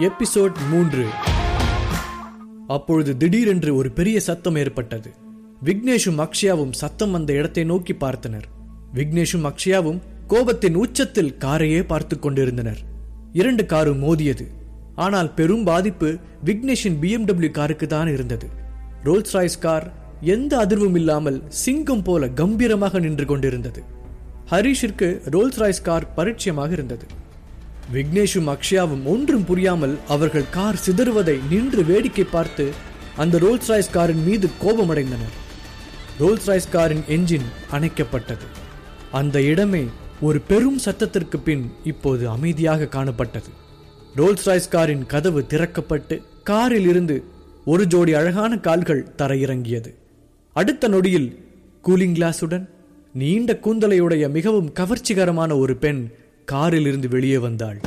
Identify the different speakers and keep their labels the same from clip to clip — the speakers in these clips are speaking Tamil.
Speaker 1: எபிசோட் மூன்று. அப்பொழுது திடீரென்று ஒரு பெரிய சத்தம் ஏற்பட்டது. விக்னேஷும் அக்ஷயாவும் சத்தம் வந்த இடத்தை நோக்கி பார்த்தனர். விக்னேஷும் அக்ஷயாவும் கோபத்தின் உச்சத்தில் காரையே பார்த்து கொண்டிருந்தனர். இரண்டு காரும் மோதியது. ஆனால் பெரும் பாதிப்பு விக்னேஷின் பிஎம்டபிள்யூ காருக்கு தான் இருந்தது. ரோல்ஸ் ராய்ஸ் கார் எந்த அதிர்வும் இல்லாமல் சிங்கம் போல கம்பீரமாக நின்று கொண்டிருந்தது. ஹரிஷிற்கு ரோல்ஸ் ராய்ஸ் கார் பரிச்சயமாக இருந்தது. விக்னேஷும் அக்ஷயாவும் ஒன்றும் புரியாமல் அவர்கள் கார் சிதறுவதை நின்று வேடிக்கை பார்த்து அந்த ரோல்ஸ் ராய்ஸ் காரின் மீது கோபமடைந்தனர். ரோல்ஸ் ராய்ஸ் காரின் என்ஜின் அணைக்கப்பட்டது. அந்த இடமே ஒரு பெரும் சத்தத்திற்கு பின் இப்போது அமைதியாக காணப்பட்டது. ரோல்ஸ் ராய்ஸ் காரின் கதவு திறக்கப்பட்டு காரில் இருந்து ஒரு ஜோடி அழகான கால்கள் தரையிறங்கியது. அடுத்த நொடியில் கூலிங் கிளாஸுடன் நீண்ட கூந்தலையுடைய மிகவும் கவர்ச்சிகரமான ஒரு பெண் காரில் இருந்து வெளியே வந்தாள்.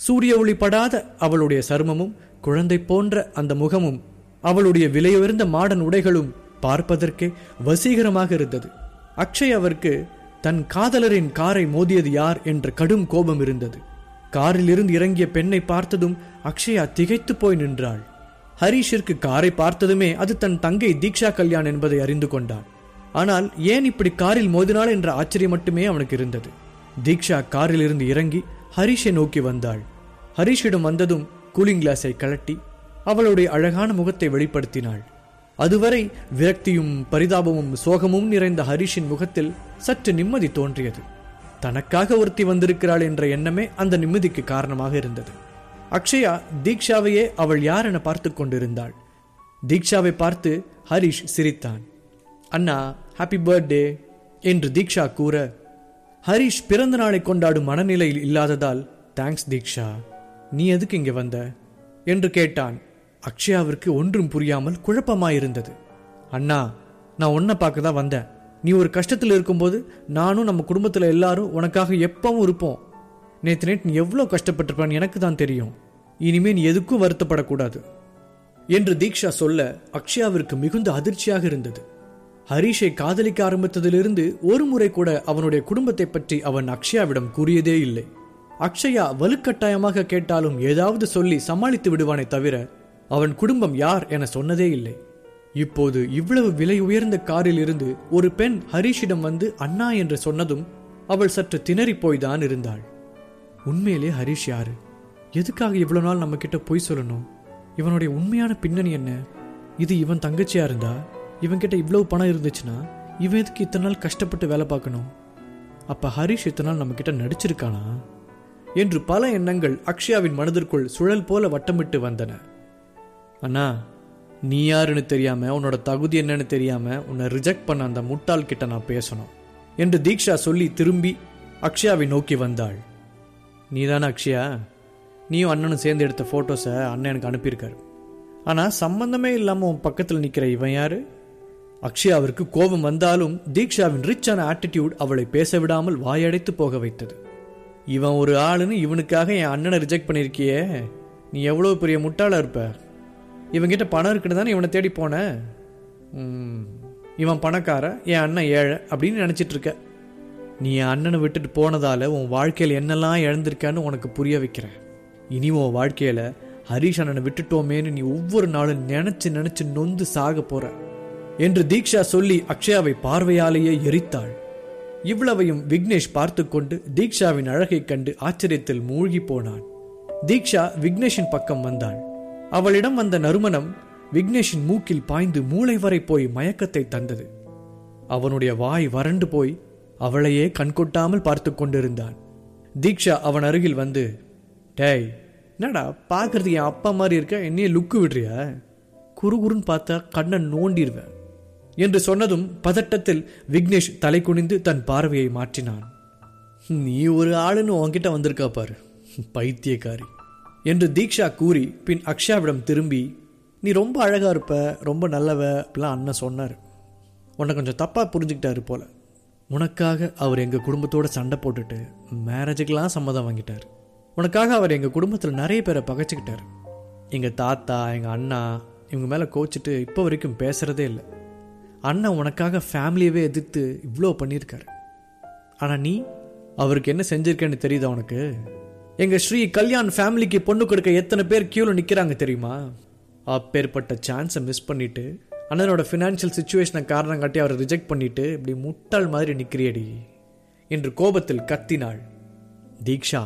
Speaker 1: சூரிய ஒளி படாத அவளுடைய சருமமும் குழந்தை போன்ற அந்த முகமும் அவளுடைய விலையுயர்ந்த மாடன் உடைகளும் பார்ப்பதற்கே வசீகரமாக இருந்தது. அக்ஷய் அவருக்கு தன் காதலரின் காரை மோதியது யார் என்ற கடும் கோபம் இருந்தது. காரில் இருந்து இறங்கிய பெண்ணை பார்த்ததும் அக்ஷயா திகைத்து போய் நின்றாள். ஹரிஷிற்கு காரை பார்த்ததுமே அது தன் தங்கை தீக்ஷா கல்யாண் என்பதை அறிந்து கொண்டான். ஆனால் ஏன் இப்படி காரில் மோதினாள் என்ற ஆச்சரியம் மட்டுமே அவனுக்கு இருந்தது. தீக்ஷா காரிலிருந்து இறங்கி ஹரிஷை நோக்கி வந்தாள். ஹரிஷிடம் வந்ததும் கூலிங் கிளாஸை கழட்டி அவளுடைய அழகான முகத்தை வெளிப்படுத்தினாள். அதுவரை விரக்தியும் பரிதாபமும் சோகமும் நிறைந்த ஹரிஷின் முகத்தில் சற்று நிம்மதி தோன்றியது. தனக்காக ஒருத்தி வந்திருக்கிறாள் என்ற எண்ணமே அந்த நிம்மதிக்கு காரணமாக இருந்தது. அக்ஷயா தீக்ஷாவையே அவள் யார் என பார்த்து கொண்டிருந்தாள். தீக்ஷாவை பார்த்து ஹரிஷ் சிரித்தான். அண்ணா ஹாப்பி பர்த்டே என்று தீக்ஷா கூற ஹரிஷ் பிறந்த நாளை கொண்டாடும் மனநிலையில் இல்லாததால் தேங்க்ஸ் தீக்ஷா. நீ எதுக்கு இங்கே வந்த? என்று கேட்டான். அக்ஷயாவிற்கு ஒன்றும் புரியாமல் குழப்பமாயிருந்தது. அண்ணா நான் உன்னை பார்க்க தான் வந்தேன். நீ ஒரு கஷ்டத்தில் இருக்கும்போது நானும் நம்ம குடும்பத்தில் எல்லாரும் உனக்காக எப்பவும் இருப்போம். நேற்று நைட் நீ எவ்வளோ கஷ்டப்பட்டிருப்பான்னு எனக்கு தான் தெரியும். இனிமே நீ எதுக்கும் வருத்தப்படக்கூடாது. என்று தீக்ஷா சொல்ல அக்ஷயாவிற்கு மிகுந்த அதிர்ச்சியாக இருந்தது. ஹரிஷை காதலிக்க ஆரம்பித்ததிலிருந்து ஒரு முறை கூட அவனுடைய குடும்பத்தை பற்றி அவன் அக்ஷயாவிடம் கூறியதே இல்லை. அக்ஷயா வலுக்கட்டாயமாக கேட்டாலும் ஏதாவது சொல்லி சமாளித்து விடுவானே தவிர அவன் குடும்பம் யார் என சொன்னதே இல்லை. இப்போது இவ்வளவு விலை உயர்ந்த காரில் இருந்து ஒரு பெண் ஹரிஷிடம் வந்து அண்ணா என்று சொன்னதும் அவள் சற்று திணறி போய்தான் இருந்தாள். உண்மையிலே ஹரிஷ் யாரு? எதுக்காக இவ்வளவு நாள் நம்ம கிட்ட பொய் சொல்லணும்? இவனுடைய உண்மையான பின்னணி என்ன? இது இவன் தங்கச்சியா இருந்தா? இவன்கிட்ட இவ்வளவு பணம் இருந்துச்சுன்னா இவன் எதுக்கு இத்தனை நாள் கஷ்டப்பட்டு வேலை பார்க்கணும்? அப்ப ஹரிஷ் இத்தனை நாள் நம்மக்கிட்ட நடிச்சிருக்கானா? என்று பல எண்ணங்கள் அக்ஷயாவின் மனதிற்குள் சுழல் போல வட்டமிட்டு வந்தன. அண்ணா நீ யாருன்னு தெரியாம உன்னோட தகுதி என்னன்னு தெரியாம உன்னை ரிஜெக்ட் பண்ண அந்த முட்டாள் கிட்ட நான் பேசணும் என்று தீக்ஷா சொல்லி திரும்பி அக்ஷயாவை நோக்கி வந்தாள். நீதானே அக்ஷயா? நீயும் அண்ணனும் சேர்ந்து எடுத்த ஃபோட்டோஸை அண்ணன் எனக்கு அனுப்பியிருக்காரு. ஆனால் சம்பந்தமே இல்லாமல் உன் பக்கத்தில் நிற்கிற இவன் யாரு? அக்ஷயாவிற்கு கோபம் வந்தாலும் தீக்ஷாவின் ரிச்சான ஆட்டிடியூட் அவளை பேச விடாமல் வாயடைத்து போக வைத்தது. இவன் ஒரு ஆளுன்னு இவனுக்காக என் அண்ணனை ரிஜெக்ட் பண்ணியிருக்கியே நீ எவ்வளோ பெரிய முட்டாளாக இருப்ப? இவன்கிட்ட பணம் இருக்குன்னு தானே இவனை தேடி போன? இவன் பணக்கார என் அண்ணன் ஏழை அப்படின்னு நினச்சிட்டு இருக்க. நீ என் அண்ணனை விட்டுட்டு போனதால் உன் வாழ்க்கையில் என்னெல்லாம் இழந்திருக்கான்னு உனக்கு புரிய வைக்கிறேன். இனி உன் வாழ்க்கையில் ஹரிஷ் அண்ணனை விட்டுட்டோமேன்னு நீ ஒவ்வொரு நாளும் நினச்சி நினச்சி நொந்து சாக போகிற என்று தீக்ஷா சொல்லி அக்ஷயாவை பார்வையாலேயே எரித்தாள். இவ்வளவையும் விக்னேஷ் பார்த்து கொண்டு தீக்ஷாவின் அழகைக் கண்டு ஆச்சரியத்தில் மூழ்கி போனான். தீக்ஷா விக்னேஷின் பக்கம் வந்தாள் அவளிடம் வந்த நறுமணம் விக்னேஷின் மூக்கில் பாய்ந்து மூளை வரை போய் மயக்கத்தை தந்தது. அவனுடைய வாய் வறண்டு போய் அவளையே கண்கொட்டாமல் பார்த்து கொண்டிருந்தான். தீக்ஷா அவன் அருகில் வந்து டேய் என்னடா பார்க்கறது என் அப்பா மாதிரி இருக்க? என்னையே லுக்கு விடுறியா? குறுகுறுன்னு பார்த்தா கண்ணை நோண்டிடுவேன். என்று சொன்னதும் பதட்டத்தில் விக்னேஷ் தலை குனிந்து தன் பார்வையை மாற்றினான். நீ ஒரு ஆளுன்னு உன்கிட்ட வந்திருக்கா பாரு பைத்தியக்காரி என்று தீக்ஷா கூறி பின் அக்ஷயாவிடம் திரும்பி நீ ரொம்ப அழகாக இருப்ப ரொம்ப நல்லவ அப்படிலாம் அண்ணன் சொன்னார். உன்னை கொஞ்சம் தப்பாக புரிஞ்சுக்கிட்டாரு போல. உனக்காக அவர் எங்கள் குடும்பத்தோட சண்டை போட்டுட்டு மேரேஜுக்கெலாம் சம்மதம் வாங்கிட்டார். உனக்காக அவர் எங்கள் குடும்பத்தில் நிறைய பேரை பகைச்சிக்கிட்டார். எங்கள் தாத்தா எங்கள் அண்ணா இவங்க மேலே கோச்சிட்டு இப்போ வரைக்கும் பேசுகிறதே இல்லை. அண்ணன் உனக்காக ஃபேமிலியவே எதிர்த்து இவ்வளோ பண்ணியிருக்காரு. ஆனால் நீ அவருக்கு என்ன செஞ்சிருக்கேன்னு தெரியுதா உனக்கு? எங்கள் ஸ்ரீ கல்யாண் ஃபேமிலிக்கு பொண்ணு கொடுக்க எத்தனை பேர் கியூவில் நிற்கிறாங்க தெரியுமா? அப்பேற்பட்ட சான்ஸை மிஸ் பண்ணிட்டு அண்ணனோட ஃபினான்ஷியல் சுச்சுவேஷனை காரணம் காட்டி அவரை ரிஜெக்ட் பண்ணிட்டு இப்படி முட்டாள் மாதிரி நிற்கிறியடி என்று கோபத்தில் கத்தினாள். தீக்ஷா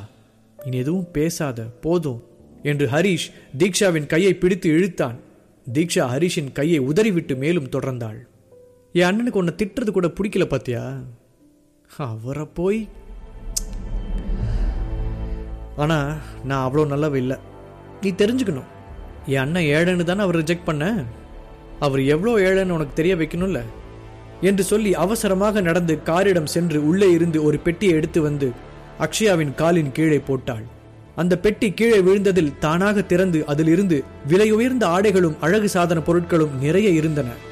Speaker 1: இனி எதுவும் பேசாத போதும் என்று ஹரீஷ் தீக்ஷாவின் கையை பிடித்து இழுத்தான். தீக்ஷா ஹரீஷின் கையை உதறிவிட்டு மேலும் தொடர்ந்தாள். என் அண்ணனுக்கு உன்னை திட்டுறது கூட பிடிக்கல பாத்தியா? அவரை போய். ஆனா நான் அவ்வளோ நல்லவ இல்லை. நீ தெரிஞ்சுக்கணும். என் அண்ணன் ஏழைன்னு தானே அவர் ரிஜெக்ட் பண்ண? அவர் எவ்வளோ ஏழைன்னு உனக்கு தெரிய வைக்கணும்ல? என்று சொல்லி அவசரமாக நடந்து காரிடம் சென்று உள்ளே இருந்து ஒரு பெட்டியை எடுத்து வந்து அக்ஷயாவின் காலின் கீழே போட்டாள். அந்த பெட்டி கீழே விழுந்ததில் தானாக திறந்து அதிலிருந்து விலையுயர்ந்த ஆடைகளும் அழகு சாதன பொருட்களும் நிறைய இருந்தன.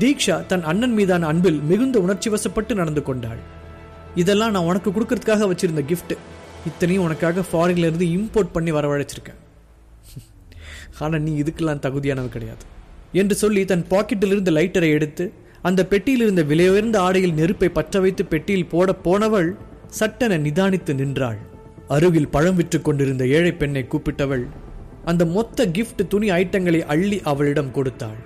Speaker 1: தீக்ஷா தன் அண்ணன் மீதான அன்பில் மிகுந்த உணர்ச்சி வசப்பட்டு நடந்து கொண்டாள். இதெல்லாம் நான் உனக்கு கொடுக்கறதுக்காக வச்சிருந்த கிஃப்ட் இத்தனையும் உனக்காக ஃபாரின்ல இருந்து இம்போர்ட் பண்ணி வரவழைச்சிருக்கேன். ஆனால் நீ இதுக்கெல்லாம் தகுதியானவ கிடையாது. என்று சொல்லி தன் பாக்கெட்டில் இருந்து லைட்டரை எடுத்து அந்த பெட்டியில் இருந்த விலையுயர்ந்த ஆடையில் நெருப்பை பற்ற வைத்து பெட்டியில் போட போனவள் சட்டென நிதானித்து நின்றாள். அருகில் பழம் விற்று கொண்டிருந்த ஏழை பெண்ணை கூப்பிட்டவள் அந்த மொத்த கிஃப்ட் துணி ஐட்டங்களை அள்ளி அவளிடம் கொடுத்தாள்.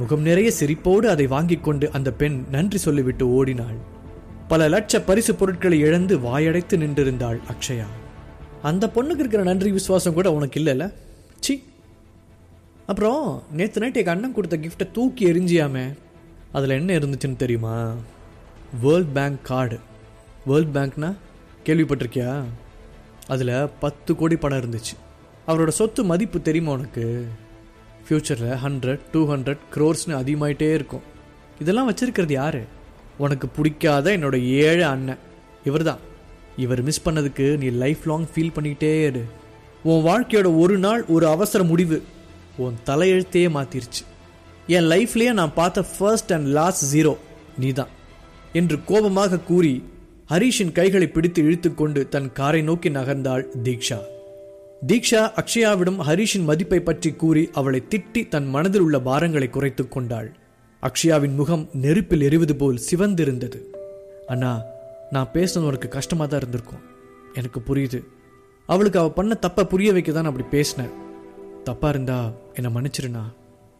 Speaker 1: முகம் நிறைய சிரிப்போடு அதை வாங்கிக் கொண்டு அந்த பெண் நன்றி சொல்லிவிட்டு ஓடினாள். பல லட்ச பரிசு பொருட்களை இழந்து வாயடைத்து நின்றிருந்தாள் அக்ஷயா. அந்த பொண்ணுக்கு இருக்கிற நன்றி விசுவாசம் கூட உனக்கு இல்லைல்ல? சி. அப்புறம் நேற்று நைட் எங்கள் அண்ணன் கொடுத்த கிஃப்டை தூக்கி எரிஞ்சியாமே. அதில் என்ன இருந்துச்சுன்னு தெரியுமா? வேர்ல்ட் பேங்க் கார்டு வேர்ல்ட் பேங்க்னா கேள்விப்பட்டிருக்கியா? அதில் பத்து கோடி பணம் இருந்துச்சு. அவரோட சொத்து மதிப்பு தெரியுமா உனக்கு? ஃப்யூச்சரில் ஹண்ட்ரட் டூ ஹண்ட்ரட் க்ரோர்ஸ்னு அதிகமாயிட்டே இருக்கும். இதெல்லாம் வச்சுருக்கிறது யார்? உனக்கு பிடிக்காத என்னோட ஏழை அண்ணன். இவர்தான். இவர் மிஸ் பண்ணதுக்கு நீ லைஃப் லாங் ஃபீல் பண்ணிக்கிட்டே இரு. உன் வாழ்க்கையோட ஒரு நாள் ஒரு அவசர முடிவு. உன் தலையெழுத்தையே மாத்திருச்சு. என் லைஃப்லயே நான் பார்த்த ஃபர்ஸ்ட் அண்ட் லாஸ்ட் ஜீரோ நீதான். என்று கோபமாக கூறி ஹரீஷின் கைகளை பிடித்து இழுத்துக்கொண்டு தன் காரை நோக்கி நகர்ந்தாள் தீக்ஷா. தீக்ஷா அக்ஷயாவிடம் ஹரீஷின் மதிப்பை பற்றி கூறி அவளை திட்டி தன் மனதில் உள்ள பாரங்களை குறைத்துக் கொண்டாள். அக்ஷயாவின் முகம் நெருப்பில் எரிவது போல் சிவந்திருந்தது. அண்ணா நான் பேசுனது உனக்கு கஷ்டமா தான் இருந்திருக்கும். எனக்கு புரியுது. அவளுக்கு அவ பண்ண தப்ப புரிய வைக்க தான் அப்படி பேசினேன். தப்பா இருந்தா என்னை மன்னிச்சிருண்ணா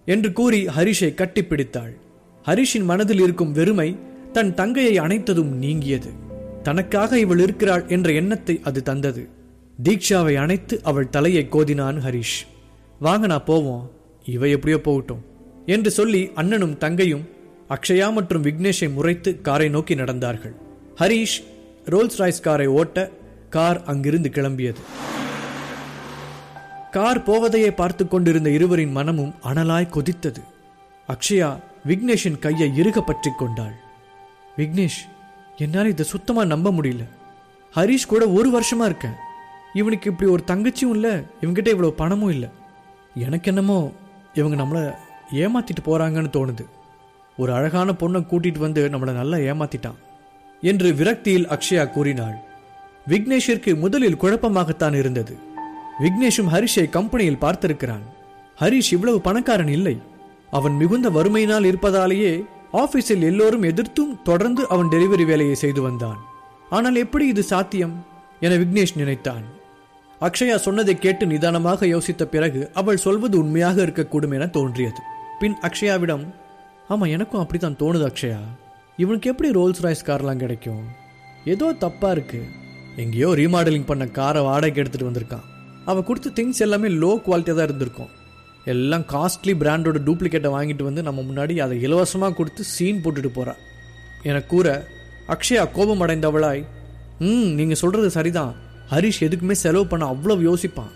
Speaker 1: என்று கூறி ஹரிஷை கட்டிப்பிடித்தாள் ஹரிஷின் மனதில் இருக்கும் வெறுமை தன் தங்கையை அணைத்ததும் நீங்கியது. தனக்காக இவள் இருக்கிறாள் என்ற எண்ணத்தை அது தந்தது. தீக்ஷாவை அணைத்து அவள் தலையை கோதினான் ஹரிஷ். வாங்க நான் போவோம். இவ எப்படியோ போகட்டும் என்று சொல்லி அண்ணனும் தங்கையும் அக்ஷயா மற்றும் விக்னேஷை முறைத்து காரை நோக்கி நடந்தார்கள். ஹரிஷ் ரோல்ஸ் ராய்ஸ் காரை ஓட்ட கார் அங்கிருந்து கிளம்பியது. கார் போவதையே பார்த்து கொண்டிருந்த இருவரின் மனமும் அனலாய் கொதித்தது. அக்ஷயா விக்னேஷின் கையை இறுக பற்றி கொண்டாள். விக்னேஷ் என்னால் இதை சுத்தமா நம்ப முடியல. ஹரிஷ் கூட ஒரு வருஷமா இருக்கேன். இவனுக்கு இப்படி ஒரு தங்கச்சியும் இல்லை இவங்ககிட்ட இவ்வளோ பணமும் இல்லை. எனக்கு என்னமோ இவங்க நம்மளை ஏமாத்திட்டு போகிறாங்கன்னு தோணுது. ஒரு அழகான பொண்ணை கூட்டிகிட்டு வந்து நம்மளை நல்லா ஏமாத்திட்டான் என்று விரக்தியில் அக்ஷயா கூறினாள். விக்னேஷிற்கு முதலில் குழப்பமாகத்தான் இருந்தது. விக்னேஷும் ஹரிஷை கம்பெனியில் பார்த்திருக்கிறான். ஹரிஷ் இவ்வளவு பணக்காரன் இல்லை. அவன் மிகுந்த வறுமையினால் இருப்பதாலேயே ஆபீஸில் எல்லோரும் எதிர்த்தும் தொடர்ந்து அவன் டெலிவரி வேலையை செய்து வந்தான். ஆனால் எப்படி இது சாத்தியம்? என விக்னேஷ் நினைத்தான். அக்ஷயா சொன்னதை கேட்டு நிதானமாக யோசித்த பிறகு அவள் சொல்வது உண்மையாக இருக்கக்கூடும் என தோன்றியது. பின் அக்ஷயாவிடம் ஆமாம் எனக்கும் அப்படி தான் தோணுது அக்ஷயா. இவனுக்கு எப்படி ரோல்ஸ் ராய்ஸ் கார்லாம் கிடைக்கும்? ஏதோ தப்பாக இருக்குது எங்கேயோ ரீமாடலிங் பண்ண காரை வாடகைக்கு எடுத்துகிட்டு வந்திருக்கான். அவன் கொடுத்த திங்ஸ் எல்லாமே லோ குவாலிட்டியாக தான் இருந்திருக்கும். எல்லாம் காஸ்ட்லி பிராண்டோட டூப்ளிகேட்டை வாங்கிட்டு வந்து நம்ம முன்னாடி அதை இலவசமாக கொடுத்து சீன் போட்டுட்டு போகிறான் என கூற அக்ஷயா கோபம் அடைந்தவளாய் ம் நீங்கள் சொல்கிறது சரிதான். ஹரிஷ் எதுக்குமே செலவு பண்ண அவ்வளோ யோசிப்பான்.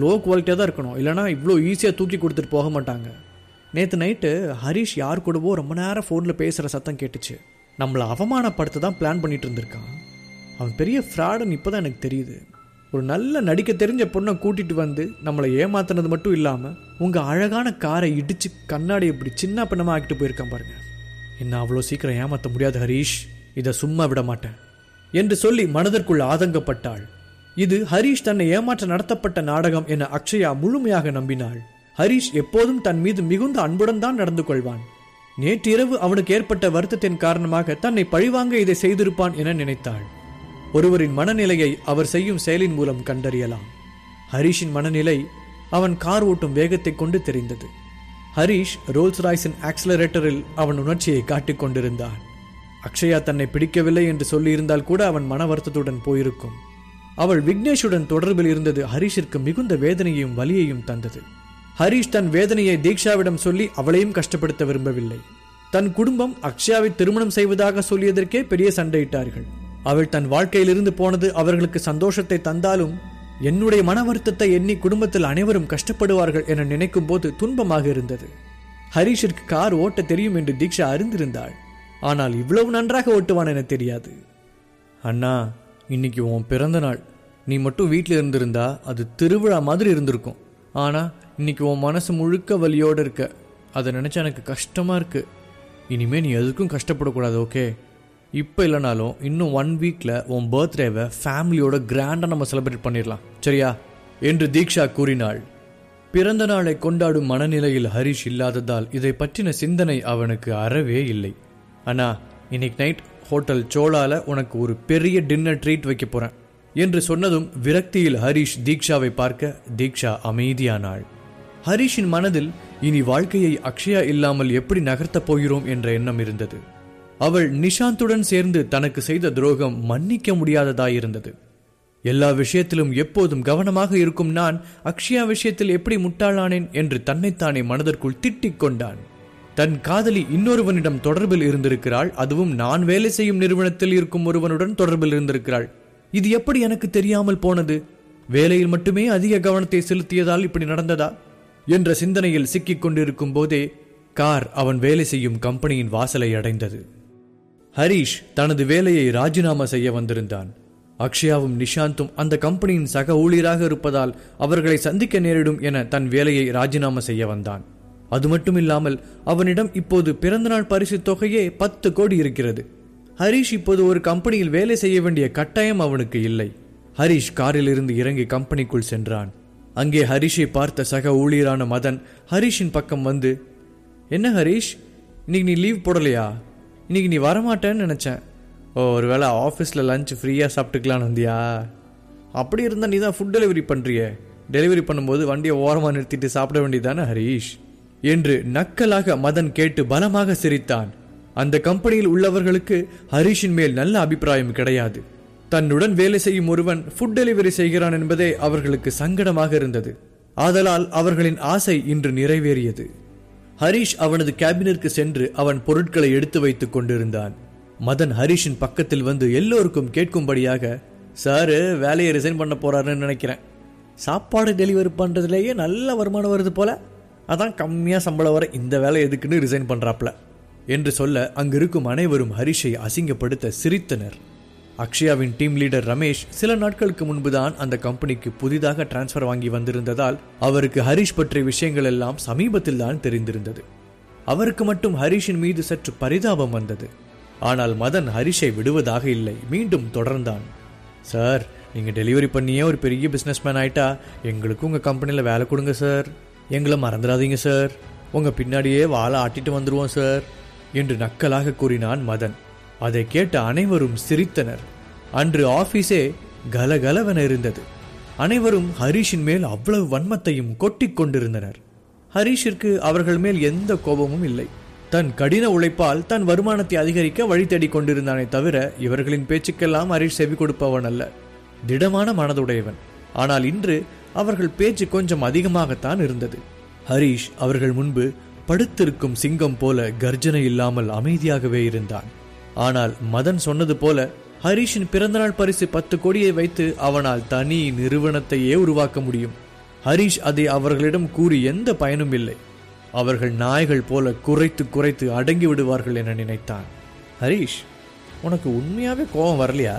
Speaker 1: லோ குவாலிட்டியாக தான் இருக்கணும். இல்லைனா இவ்வளோ ஈஸியாக தூக்கி கொடுத்துட்டு போக மாட்டாங்க. நேற்று நைட்டு ஹரிஷ் யார் கூடவோ ரொம்ப நேரம் ஃபோனில் பேசுகிற சத்தம் கேட்டுச்சு. நம்மளை அவமானப்படுத்த தான் பிளான் பண்ணிட்டு இருந்திருக்கான். அவன் பெரிய ஃப்ராடுன்னு இப்போ தான் எனக்கு தெரியுது. ஒரு நல்ல நடிக்க தெரிஞ்ச பொண்ணை கூட்டிட்டு வந்து நம்மளை ஏமாத்தினது மட்டும் இல்லாமல் உங்கள் அழகான காரை இடிச்சு கண்ணாடி இப்படி சின்ன பின்னமாக ஆக்கிட்டு போயிருக்கான் பாருங்க. என்ன அவ்வளோ சீக்கிரம் ஏமாற்ற முடியாது ஹரீஷ். இதை சும்மா விட மாட்டேன். என்று சொல்லி மனதிற்குள் ஆதங்கப்பட்டாள். இது ஹரீஷ் தன்னை ஏமாற்ற நடத்தப்பட்ட நாடகம் என அக்ஷயா முழுமையாக நம்பினாள். ஹரீஷ் எப்போதும் தன் மீது மிகுந்த அன்புடன் தான் நடந்து கொள்வான். நேற்றிரவு அவனுக்கு ஏற்பட்ட வருத்தத்தின் காரணமாக தன்னை பழிவாங்க இதை செய்திருப்பான் என நினைத்தாள். ஒருவரின் மனநிலையை அவர் செய்யும் செயலின் மூலம் கண்டறியலாம். ஹரிஷின் மனநிலை அவன் கார் ஓட்டும் வேகத்தை கொண்டு தெரிந்தது. ஹரிஷ் ரோல்ஸ் ராய்ஸின் ஆக்சிலரேட்டரில் அவன் உணர்ச்சியை காட்டிக் கொண்டிருந்தான் அக்ஷயா தன்னை பிடிக்கவில்லை என்று சொல்லியிருந்தால் கூட அவன் மன வருத்தத்துடன் போயிருக்கும். அவள் விக்னேஷுடன் தொடர்பில் இருந்தது. ஹரிஷிற்கு மிகுந்த வேதனையையும் வலியையும் தந்தது. ஹரிஷ் தன் வேதனையை தீக்ஷாவிடம் சொல்லி அவளையும் கஷ்டப்படுத்த விரும்பவில்லை. தன் குடும்பம் அக்ஷயாவை திருமணம் செய்வதாக சொல்லியதற்கே பெரிய சண்டையிட்டார்கள். அவள் தன் வாழ்க்கையிலிருந்து போனது அவர்களுக்கு சந்தோஷத்தை தந்தாலும் என்னுடைய மன வருத்தத்தை எண்ணி குடும்பத்தில் அனைவரும் கஷ்டப்படுவார்கள் என நினைக்கும் போது துன்பமாக இருந்தது. ஹரிஷிற்கு கார் ஓட்ட தெரியும் என்று தீக்ஷா அறிந்திருந்தாள். ஆனால் இவ்வளவு நன்றாக ஓட்டுவான் என தெரியாது. அண்ணா இன்னைக்கு உன் பிறந்த நாள். நீ மட்டும் வீட்டில் இருந்திருந்தா அது திருவிழா மாதிரி இருந்திருக்கும். ஆனால் இன்னைக்கு உன் மனசு முழுக்க வலியோடு இருக்க. அதை நினச்சா எனக்கு கஷ்டமாக இருக்கு. இனிமேல் நீ எதுக்கும் கஷ்டப்படக்கூடாது ஓகே? இப்போ இல்லைனாலும் இன்னும் ஒன் வீக்கில் உன் பர்த்டேவை ஃபேமிலியோட கிராண்டாக நம்ம செலிப்ரேட் பண்ணிடலாம். சரியா? என்று தீக்ஷா கூறினாள். பிறந்த நாளை கொண்டாடும் மனநிலையில் ஹரிஷ் இல்லாததால் இதை பற்றின சிந்தனை அவனுக்கு அறவே இல்லை. அண்ணா இன்னைக்கு நைட் ஹோட்டல் சோளால உனக்கு ஒரு பெரிய டின்னர் ட்ரீட் வைக்க போறேன். என்று சொன்னதும் விரக்தியில் ஹரிஷ் தீக்ஷாவை பார்க்க தீக்ஷா அமைதியானாள். ஹரிஷின் மனதில் இனி வாழ்க்கையை அக்ஷயா இல்லாமல் எப்படி நகர்த்தப் போகிறோம் என்ற எண்ணம் இருந்தது. அவள் நிஷாந்துடன் சேர்ந்து தனக்கு செய்த துரோகம் மன்னிக்க முடியாததாயிருந்தது எல்லா விஷயத்திலும் எப்போதும் கவனமாக இருக்கும் நான் அக்ஷயா விஷயத்தில் எப்படி முட்டாளானேன் என்று தன்னைத்தானே மனதிற்குள் திட்டிக் கொண்டான். தன் காதலி இன்னொருவனிடம் தொடர்பில் இருந்திருக்கிறாள் அதுவும் நான் வேலை செய்யும் நிறுவனத்தில் இருக்கும் ஒருவனுடன் தொடர்பில் இருந்திருக்கிறாள். இது எப்படி எனக்கு தெரியாமல் போனது? வேலையில் மட்டுமே அதிக கவனத்தை செலுத்தியதால் இப்படி நடந்ததா? என்ற சிந்தனையில் சிக்கிக் கொண்டிருக்கும் போதே கார் அவன் வேலை செய்யும் கம்பெனியின் வாசலை அடைந்தது. ஹரீஷ் தனது வேலையை ராஜினாமா செய்ய வந்திருந்தான். அக்ஷயாவும் நிஷாந்தும் அந்த கம்பெனியின் சக ஊழியராக இருப்பதால் அவர்களை சந்திக்க நேரிடும் என தன் வேலையை ராஜினாமா செய்ய வந்தான். அது மட்டுமில்லாமல் அவனிடம் இப்போது பிறந்தநாள் பரிசு தொகையே பத்து கோடி இருக்கிறது. ஹரீஷ் இப்போது ஒரு கம்பெனியில் வேலை செய்ய வேண்டிய கட்டாயம் அவனுக்கு இல்லை. ஹரீஷ் காரில் இருந்து இறங்கி கம்பெனிக்குள் சென்றான். அங்கே ஹரிஷை பார்த்த சக ஊழியரான மதன் ஹரிஷின் பக்கம் வந்து என்ன ஹரிஷ்? இன்னைக்கு நீ லீவ் போடலையா? இன்னைக்கு நீ வரமாட்டேன்னு நினச்சேன். ஓ ஒருவேளை ஆஃபீஸில் லஞ்ச் ஃப்ரீயாக சாப்பிட்டுக்கலான்னு வந்தியா? அப்படி இருந்தால் நீ தான் ஃபுட் டெலிவரி பண்ணுறியே டெலிவரி பண்ணும்போது வண்டியை ஓரமாக நிறுத்திட்டு சாப்பிட வேண்டியதானே ஹரீஷ்? என்று நக்கலாக மதன் கேட்டு பலமாக சிரித்தான். அந்த கம்பெனியில் உள்ளவர்களுக்கு ஹரிஷின் மேல் நல்ல அபிப்பிராயம் கிடையாது. தன்னுடன் வேலை செய்யும் ஒருவன் ஃபுட் டெலிவரி செய்கிறான் என்பதே அவர்களுக்கு சங்கடமாக இருந்தது. ஆதலால் அவர்களின் ஆசை இன்று நிறைவேறியது. ஹரிஷ் அவனது கேபினிற்கு சென்று அவன் பொருட்களை எடுத்து வைத்துக் கொண்டிருந்தான். மதன் ஹரீஷின் பக்கத்தில் வந்து எல்லோருக்கும் கேட்கும்படியாக சாரு வேலையை ரிசைன் பண்ண போறாருன்னு நினைக்கிறேன். சாப்பாடு டெலிவரி பண்ணுறதுலேயே நல்ல வருமானம் வருது போல. அதான் கம்மியாக சம்பளம் வர இந்த வேலை எதுக்குன்னு ரிசைன் பண்றாப்ல. என்று சொல்ல அங்கிருக்கும் அனைவரும் ஹரிஷை அசிங்கப்படுத்த சிரித்தனர். அக்ஷயாவின் டீம் லீடர் ரமேஷ் சில நாட்களுக்கு முன்புதான் அந்த கம்பெனிக்கு புதிதாக டிரான்ஸ்ஃபர் வாங்கி வந்திருந்ததால் அவருக்கு ஹரிஷ் பற்றிய விஷயங்கள் எல்லாம் சமீபத்தில் தான் தெரிந்திருந்தது. அவருக்கு மட்டும் ஹரிஷின் மீது சற்று பரிதாபம் வந்தது. ஆனால் மதன் ஹரிஷை விடுவதாக இல்லை மீண்டும் தொடர்ந்தான். சார் நீங்கள் டெலிவரி பண்ணியே ஒரு பெரிய பிஸ்னஸ்மேன் ஆயிட்டா எங்களுக்கும் உங்கள் கம்பெனியில் வேலை கொடுங்க சார். எங்களை மறந்துடாதீங்க சார். உங்கள் பின்னாடியே வாழை ஆட்டிட்டு வந்துடுவோம் சார். என்று நக்கலாக கூறினான் மதன். அதை கேட்ட அனைவரும் சிரித்தனர். அன்று ஆபீஸே கலகலவென இருந்தது. அனைவரும் ஹரிஷின் மேல் அவ்வளவு வன்மத்தையும் கொட்டிக் கொண்டிருந்தனர். ஹரிஷிற்கு அவர்கள் மேல் எந்த கோபமும் இல்லை. தன் கடின உழைப்பால் தன் வருமானத்தை அதிகரிக்க வழி தேடிக் கொண்டிருந்தானே தவிர இவர்களின் பேச்சுக்கெல்லாம் ஹரீஷ் செவி கொடுப்பவன் அல்ல. திடமான மனதுடையவன். ஆனால் இன்று அவர்கள் பேச்சு கொஞ்சம் அதிகமாகத்தான் இருந்தது. ஹரிஷ் அவர்கள் முன்பு படுத்திருக்கும் சிங்கம் போல கர்ஜனை இல்லாமல் அமைதியாகவே இருந்தான். ஆனால் மதன் சொன்னது போல ஹரிஷின் பிறந்தநாள் பரிசு பத்து கோடியை வைத்து அவனால் தனி நிறுவனத்தையே உருவாக்க முடியும். ஹரிஷ் அதை அவர்களிடம் கூறி எந்த பயனும் இல்லை. அவர்கள் நாய்கள் போல குறைத்து குறைத்து அடங்கி விடுவார்கள் என நினைத்தான். ஹரிஷ் உனக்கு உண்மையாவே கோபம் வரலையா?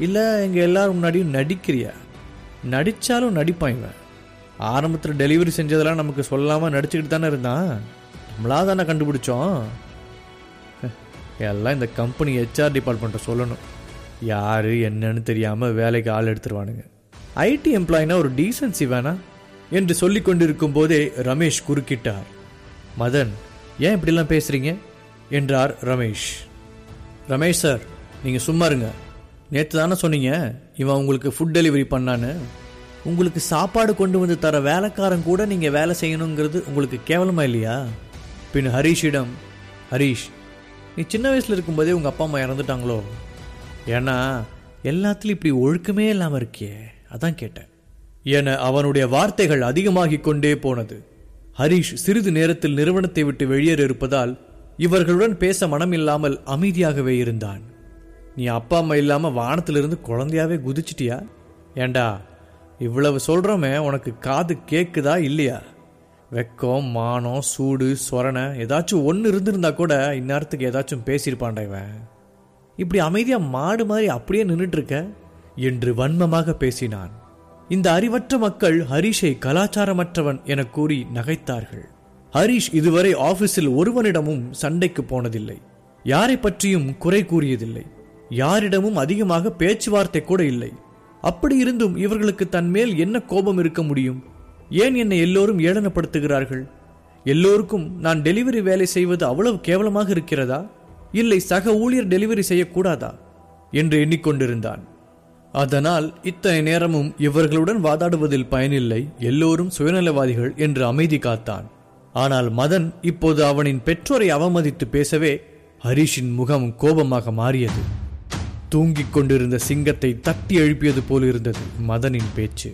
Speaker 1: இல்லை எங்க எல்லாரும் முன்னாடியும் நடிக்கிறியா? நடிச்சாலும் நடிப்பான் இவன். ஆரம்பத்தில் டெலிவரி செஞ்சதெல்லாம் நமக்கு சொல்லாமல் நடிச்சுக்கிட்டு தானே இருந்தான். நம்மளா தானே கண்டுபிடிச்சோம். எல்லாம் இந்த கம்பெனி ஹெச்ஆர் டிபார்ட்மெண்ட்டை சொல்லணும். யார் என்னன்னு தெரியாமல் வேலைக்கு ஆள் எடுத்துருவானுங்க. ஐடி எம்ப்ளாயினா ஒரு டீசன்சி வேணா என்று சொல்லி கொண்டிருக்கும் போதே ரமேஷ் குறுக்கிட்டார். மதன் ஏன் இப்படிலாம் பேசுறீங்க? என்றார் ரமேஷ். ரமேஷ் சார் நீங்கள் சும்மா இருங்க. நேற்று தானே சொன்னீங்க இவன் உங்களுக்கு ஃபுட் டெலிவரி பண்ணான்னு. உங்களுக்கு சாப்பாடு கொண்டு வந்து தர வேலைக்காரன் கூட நீங்கள் வேலை செய்யணுங்கிறது உங்களுக்கு கேவலமா இல்லையா? பின் ஹரீஷிடம் ஹரீஷ் நீ சின்ன வயசில் இருக்கும்போதே உங்கள் அப்பா அம்மா இறந்துட்டாங்களோ? ஏன்னா எல்லாத்துலேயும் இப்படி ஒழுக்கமே இல்லாமல் இருக்கியே. அதான் கேட்டேன். என அவனுடைய வார்த்தைகள் அதிகமாகிக் கொண்டே போனது. ஹரீஷ் சிறிது நேரத்தில் நிறுவனத்தை விட்டு வெளியேற இருப்பதால் இவர்களுடன் பேச மனம் இல்லாமல் அமைதியாகவே இருந்தான். நீ அப்பா அம்மா இல்லாம வானத்திலிருந்து குழந்தையாவே குதிச்சிட்டியா? ஏண்டா இவ்வளவு சொல்றோமே உனக்கு காது கேக்குதா இல்லையா? வெக்கம் மானம் சூடு சொரணை ஏதாச்சும் ஒன்று இருந்திருந்தா கூட இந்நேரத்துக்கு ஏதாச்சும் பேசியிருப்பான்டா இவன். இப்படி அமைதியா மாடு மாதிரி அப்படியே நின்றுட்டு இருக்க என்று வன்மமாக பேசினான். இந்த அறிவற்ற மக்கள் ஹரிஷை கலாச்சாரமற்றவன் என கூறி நகைத்தார்கள். ஹரிஷ் இதுவரை ஆபீஸில் ஒருவனிடமும் சண்டைக்கு போனதில்லை. யாரை பற்றியும் குறை கூறியதில்லை. யாரிடமும் அதிகமாக பேச்சுவார்த்தை கூட இல்லை. அப்படி இருந்தும் இவர்களுக்கு தன் மேல் என்ன கோபம் இருக்க முடியும்? ஏன் என்னை எல்லோரும் ஏளனப்படுத்துகிறார்கள்? எல்லோருக்கும் நான் டெலிவரி வேலை செய்வது அவ்வளவு கேவலமாக இருக்கிறதா? இல்லை சக ஊழியர் டெலிவரி செய்யக்கூடாதா? என்று எண்ணிக்கொண்டிருந்தான். அதனால் இத்தனை நேரமும் இவர்களுடன் வாதாடுவதில் பயனில்லை எல்லோரும் சுயநலவாதிகள் என்று அமைதி காத்தான். ஆனால் மதன் இப்போது அவனின் பெற்றோரை அவமதித்து பேசவே ஹரிஷின் முகம் கோபமாக மாறியது. தூங்கிக் கொண்டிருந்த சிங்கத்தை தட்டி எழுப்பியது போல் இருந்தது மதனின் பேச்சு.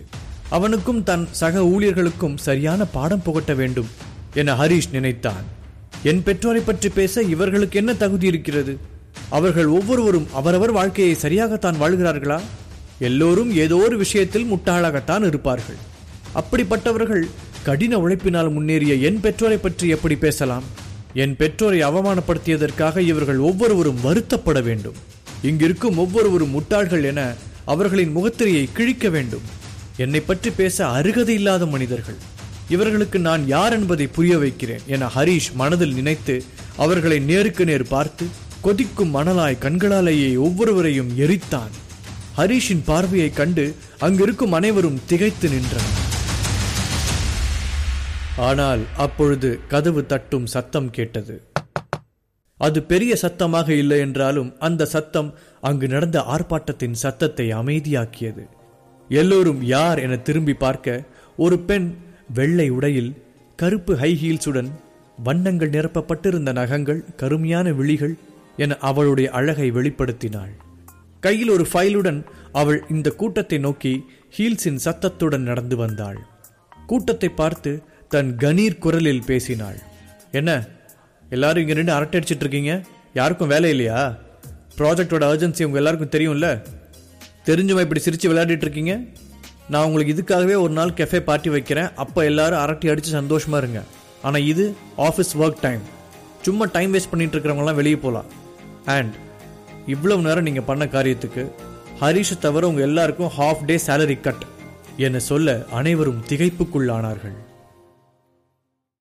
Speaker 1: அவனுக்கும் தன் சக ஊழியர்களுக்கும் சரியான பாடம் புகட்ட வேண்டும் என ஹரிஷ் நினைத்தான். என் பெற்றோரை பற்றி பேச இவர்களுக்கு என்ன தகுதி இருக்கிறது? அவர்கள் ஒவ்வொருவரும் அவரவர் வாழ்க்கையை சரியாகத்தான் வாழ்கிறார்களா? எல்லோரும் ஏதோ ஒரு விஷயத்தில் முட்டாளாகத்தான் இருப்பார்கள். அப்படிப்பட்டவர்கள் கடின உழைப்பினால் முன்னேறிய என் பெற்றோரை பற்றி எப்படி பேசலாம்? என் பெற்றோரை அவமானப்படுத்தியதற்காக இவர்கள் ஒவ்வொருவரும் வருத்தப்பட வேண்டும். இங்கிருக்கும் ஒவ்வொருவரும் முட்டாள்கள் என அவர்களின் முகத்திரையை கிழிக்க வேண்டும். என்னை பற்றி பேச அருகதை இல்லாத மனிதர்கள். இவர்களுக்கு நான் யார் என்பதை புரிய வைக்கிறேன் என ஹரீஷ் மனதில் நினைத்து அவர்களை நேருக்கு நேர் பார்த்து கொதிக்கும் மணலாய் கண்களாலேயே ஒவ்வொருவரையும் எரித்தான். ஹரீஷின் பார்வையை கண்டு அங்கிருக்கும் அனைவரும் திகைத்து நின்றனர். ஆனால் அப்பொழுது கதவு தட்டும் சத்தம் கேட்டது. அது பெரிய சத்தமாக இல்லை என்றாலும் அந்த சத்தம் அங்கு நடந்த ஆர்ப்பாட்டத்தின் சத்தத்தை அமைதியாக்கியது. எல்லோரும் யார் என திரும்பி பார்க்க ஒரு பெண் வெள்ளை உடையில் கருப்பு ஹை ஹீல்ஸுடன் வண்ணங்கள் நிரப்பப்பட்டிருந்த நகங்கள் கருமையான விழிகள் என அவளுடைய அழகை வெளிப்படுத்தினாள். கையில் ஒரு ஃபைலுடன் அவள் இந்த கூட்டத்தை நோக்கி ஹீல்ஸின் சத்தத்துடன் நடந்து வந்தாள். கூட்டத்தை பார்த்து தன் கணீர் குரலில் பேசினாள். என்ன எல்லாரும் இங்கே நின்று அரட்டை அடிச்சிட்டு இருக்கீங்க. யாருக்கும் வேலை இல்லையா? ப்ராஜெக்டோட அர்ஜென்சி உங்கள் எல்லாருக்கும் தெரியும்ல? தெரிஞ்சுமா இப்படி சிரித்து விளையாடிட்டு இருக்கீங்க? நான் உங்களுக்கு இதுக்காகவே ஒரு நாள் கெஃபே பார்ட்டி வைக்கிறேன். அப்போ எல்லாரும் அரட்டி அடித்து சந்தோஷமாக இருங்க. ஆனால் இது ஆஃபீஸ் ஒர்க் டைம் சும்மா டைம் வேஸ்ட் பண்ணிட்டு இருக்கிறவங்களாம் வெளியே போகலாம் அண்ட் இவ்வளவு நேரம் நீங்கள் பண்ண காரியத்துக்கு ஹரிஷ் தவிர உங்கள் எல்லாருக்கும் ஹாஃப் டே சேலரி கட் என்னை சொல்ல அனைவரும் திகைப்புக்குள்ளானார்கள்.